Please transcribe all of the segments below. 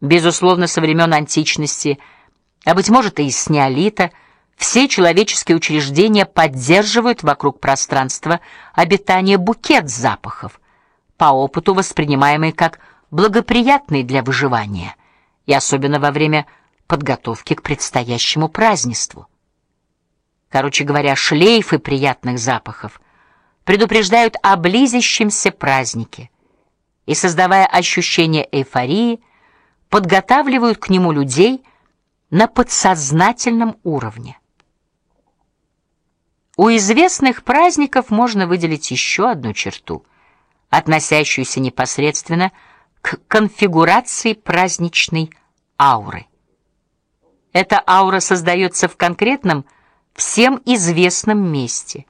Безусловно, со времен античности, а быть может и из неолита, все человеческие учреждения поддерживают вокруг пространства обитания букет запахов, по опыту воспринимаемый как благоприятный для выживания, и особенно во время подготовки к предстоящему празднеству. Короче говоря, шлейфы приятных запахов предупреждают о близящемся празднике и создавая ощущение эйфории, подготавливают к нему людей на подсознательном уровне. У известных праздников можно выделить еще одну черту, относящуюся непосредственно к конфигурации праздничной ауры. Эта аура создается в конкретном всем известном месте,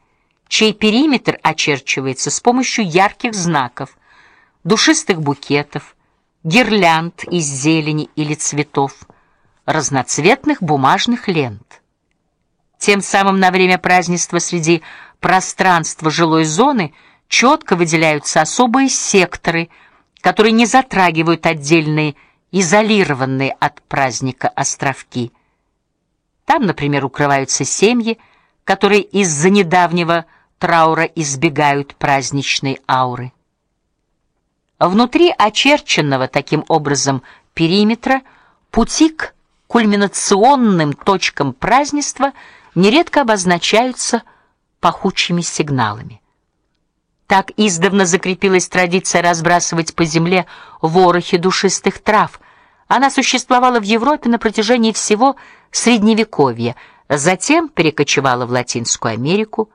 чей периметр очерчивается с помощью ярких знаков, душистых букетов, гирлянд из зелени или цветов, разноцветных бумажных лент. Тем самым на время празднества среди пространства жилой зоны четко выделяются особые секторы, которые не затрагивают отдельные изолированные от праздника островки. Там, например, укрываются семьи, которые из-за недавнего траура избегают праздничной ауры. Внутри очерченного таким образом периметра пути к кульминационным точкам празднества нередко обозначаются пахучими сигналами. Так издавна закрепилась традиция разбрасывать по земле ворохи душистых трав. Она существовала в Европе на протяжении всего средневековья, затем перекочевала в Латинскую Америку,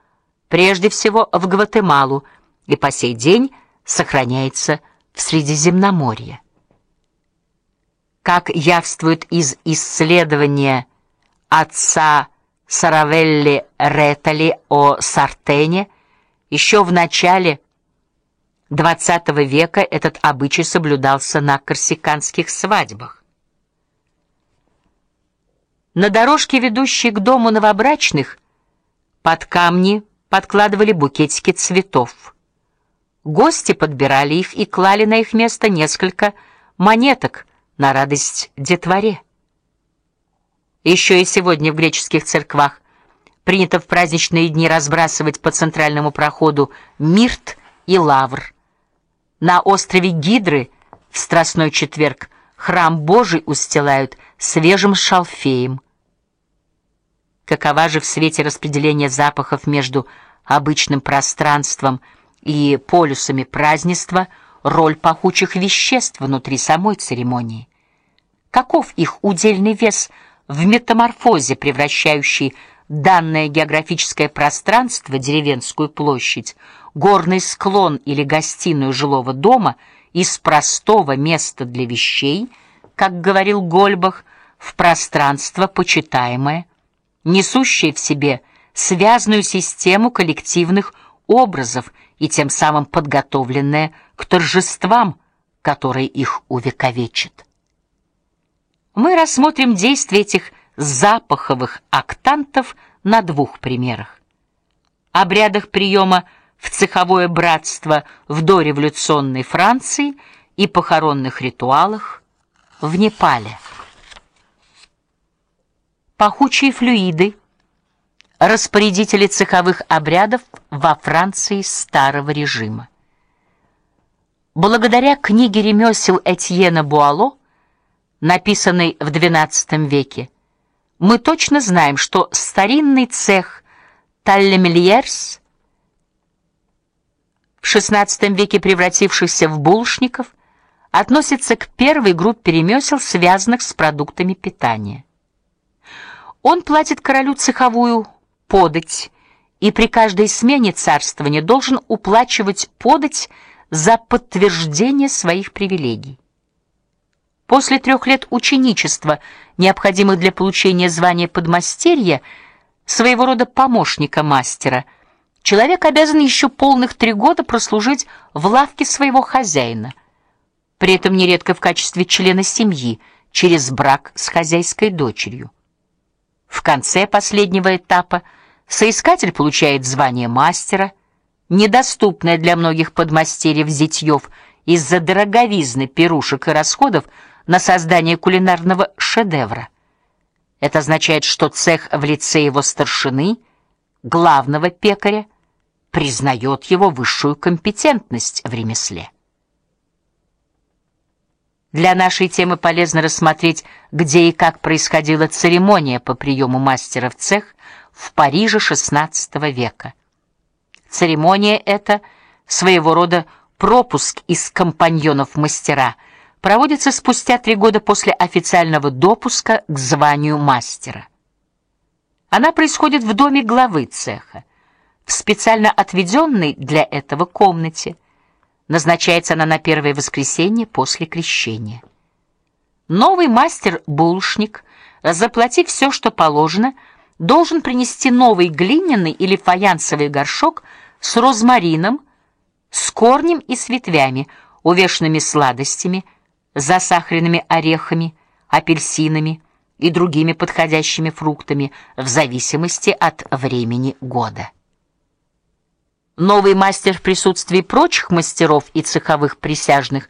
прежде всего в Гватемалу, и по сей день сохраняется в Средиземноморье. Как явствует из исследования отца Саравелли Ретали о Сартене, еще в начале XX века этот обычай соблюдался на корсиканских свадьбах. На дорожке, ведущей к дому новобрачных, под камни подкладывали букетики цветов. Гости подбирали их и клали на их место несколько монеток на радость детворе. Еще и сегодня в греческих церквах принято в праздничные дни разбрасывать по центральному проходу мирт и лавр. На острове Гидры в Страстной четверг храм Божий устилают свежим шалфеем. Какова же в свете распределения запахов между обычным пространством и полюсами празднества роль пахучих веществ внутри самой церемонии? Каков их удельный вес в метаморфозе, превращающей данное географическое пространство, деревенскую площадь, горный склон или гостиную жилого дома из простого места для вещей, как говорил Гольбах, в пространство почитаемое, несущее в себе связную систему коллективных образов и тем самым подготовленное к торжествам, которые их увековечат. Мы рассмотрим действие этих запаховых октантов на двух примерах. Обрядах приема в цеховое братство в дореволюционной Франции и похоронных ритуалах в Непале. Пахучие флюиды распорядители цеховых обрядов во Франции старого режима. Благодаря книге ремесел Этьена Буало, написанной в XII веке, мы точно знаем, что старинный цех Таллемельерс в XVI веке превратившийся в булочников относится к первой группе ремесел, связанных с продуктами питания. Он платит королю цеховую подать и при каждой смене царствования должен уплачивать подать за подтверждение своих привилегий. После трех лет ученичества, необходимых для получения звания подмастерья, своего рода помощника мастера, человек обязан еще полных три года прослужить в лавке своего хозяина, при этом нередко в качестве члена семьи, через брак с хозяйской дочерью. В конце последнего этапа соискатель получает звание мастера, недоступное для многих подмастерьев зятьев из-за дороговизны пирушек и расходов, на создание кулинарного шедевра. Это означает, что цех в лице его старшины, главного пекаря, признает его высшую компетентность в ремесле. Для нашей темы полезно рассмотреть, где и как происходила церемония по приему мастера в цех в Париже XVI века. Церемония эта своего рода пропуск из компаньонов мастера проводится спустя три года после официального допуска к званию мастера. Она происходит в доме главы цеха, в специально отведенной для этого комнате. Назначается она на первое воскресенье после крещения. Новый мастер-булочник, заплатив все, что положено, должен принести новый глиняный или фаянсовый горшок с розмарином, с корнем и с ветвями, увешанными сладостями, засахаренными орехами, апельсинами и другими подходящими фруктами в зависимости от времени года. Новый мастер в присутствии прочих мастеров и цеховых присяжных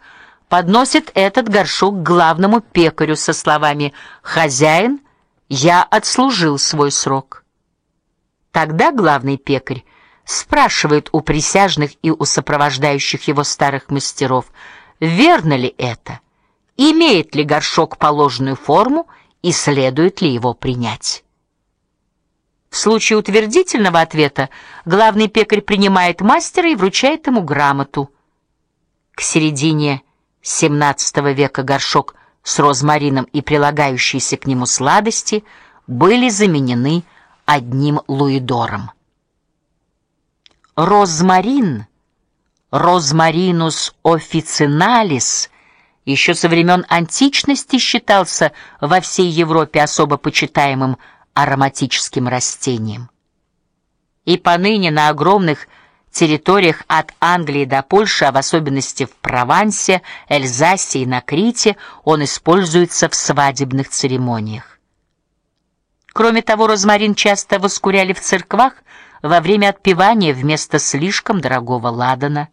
подносит этот горшок главному пекарю со словами: "Хозяин, я отслужил свой срок". Тогда главный пекарь спрашивает у присяжных и у сопровождающих его старых мастеров, верно ли это, имеет ли горшок положенную форму и следует ли его принять. В случае утвердительного ответа главный пекарь принимает мастера и вручает ему грамоту. К середине XVII века горшок с розмарином и прилагающиеся к нему сладости были заменены одним луидором. Розмарин, Розмаринус officinalis, еще со времен античности считался во всей Европе особо почитаемым ароматическим растением. И поныне на огромных территориях от Англии до Польши, а в особенности в Провансе, Эльзасе и на Крите, он используется в свадебных церемониях. Кроме того, розмарин часто воскуряли в церквах во время отпевания вместо слишком дорогого ладана.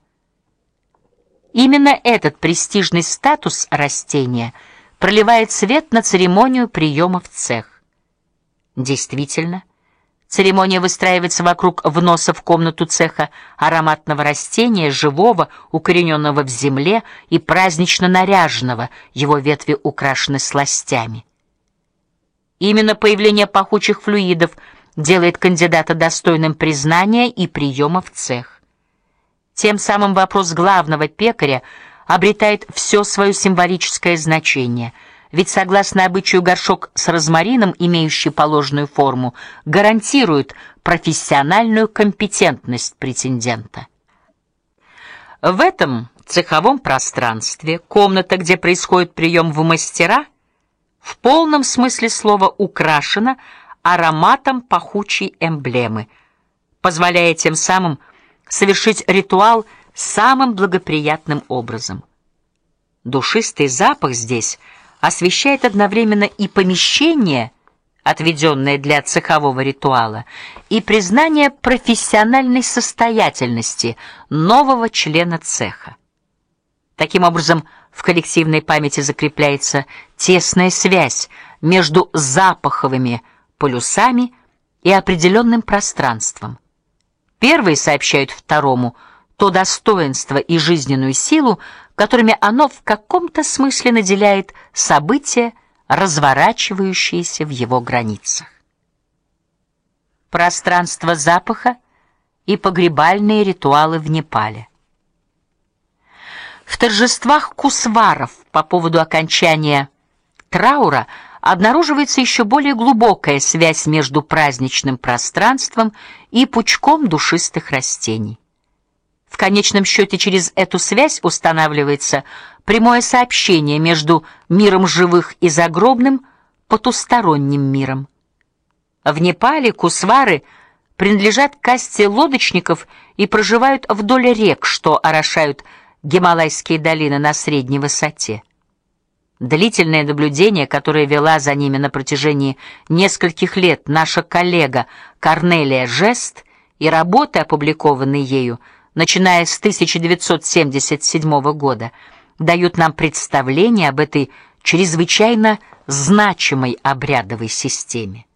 Именно этот престижный статус растения проливает свет на церемонию приема в цех. Действительно, церемония выстраивается вокруг вноса в комнату цеха ароматного растения, живого, укорененного в земле и празднично наряженного, его ветви украшены сластями. Именно появление пахучих флюидов делает кандидата достойным признания и приема в цех. Тем самым вопрос главного пекаря обретает все свое символическое значение – ведь согласно обычаю горшок с розмарином, имеющий положенную форму, гарантирует профессиональную компетентность претендента. В этом цеховом пространстве комната, где происходит прием в мастера, в полном смысле слова украшена ароматом пахучей эмблемы, позволяя тем самым совершить ритуал самым благоприятным образом. Душистый запах здесь – освещает одновременно и помещение, отведенное для цехового ритуала, и признание профессиональной состоятельности нового члена цеха. Таким образом, в коллективной памяти закрепляется тесная связь между запаховыми полюсами и определенным пространством. Первый сообщает второму то достоинство и жизненную силу, которыми оно в каком-то смысле наделяет события, разворачивающиеся в его границах. Пространство запаха и погребальные ритуалы в Непале. В торжествах кусваров по поводу окончания траура обнаруживается еще более глубокая связь между праздничным пространством и пучком душистых растений. В конечном счете через эту связь устанавливается прямое сообщение между миром живых и загробным потусторонним миром. В Непале кусвары принадлежат касте лодочников и проживают вдоль рек, что орошают Гималайские долины на средней высоте. Длительное наблюдение, которое вела за ними на протяжении нескольких лет наша коллега Корнелия Жест, и работы, опубликованные ею, начиная с 1977 года, дают нам представление об этой чрезвычайно значимой обрядовой системе.